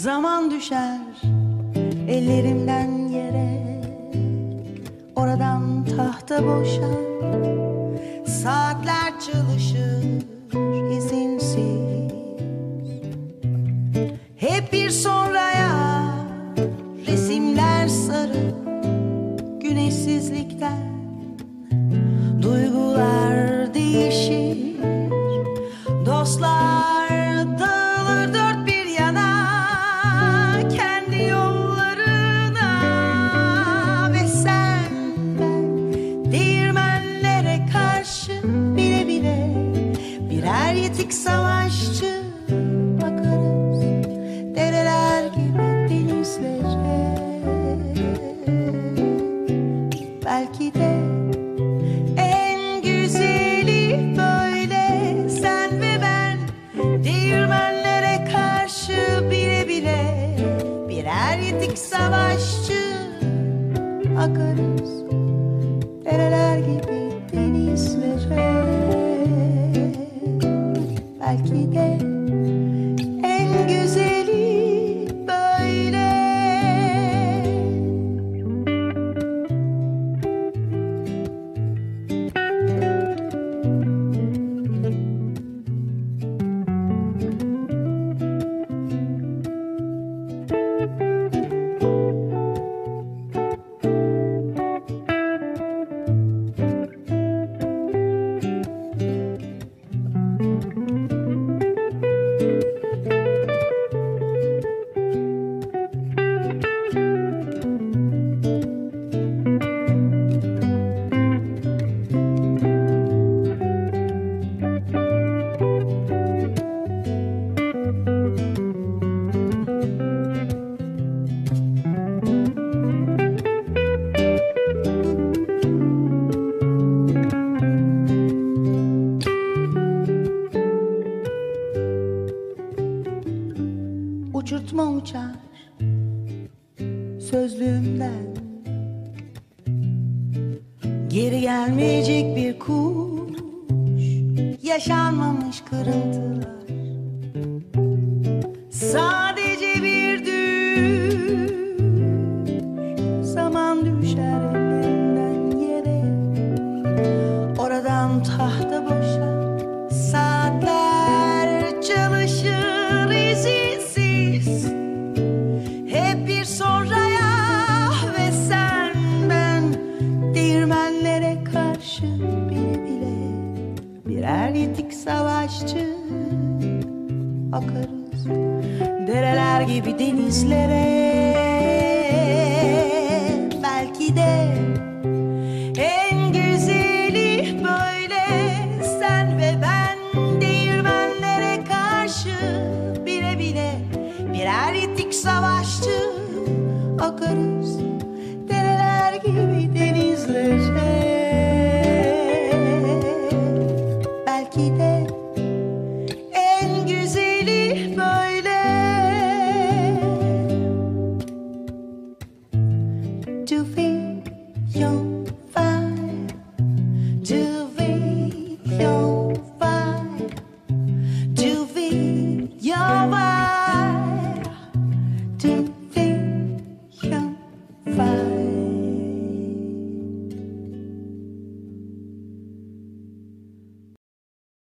Zaman düşer ellerimden yere. Oradan tahta boşar Saatler çalışır birer yetik savaşçı Bakarız. Dereler gibi denizlere. Belki de en güzeli böyle sen ve ben Değirmenlere karşı bile bile Birer yetik savaşçı Akarız dereler gibi Belki de uçurtma uçar. Sözlüğümden. Geri gelmeyecek bir kuş. Yaşanmamış kırıntılar. Sadece Birer yetik savaşçı Akarız. Dereler gibi denizlere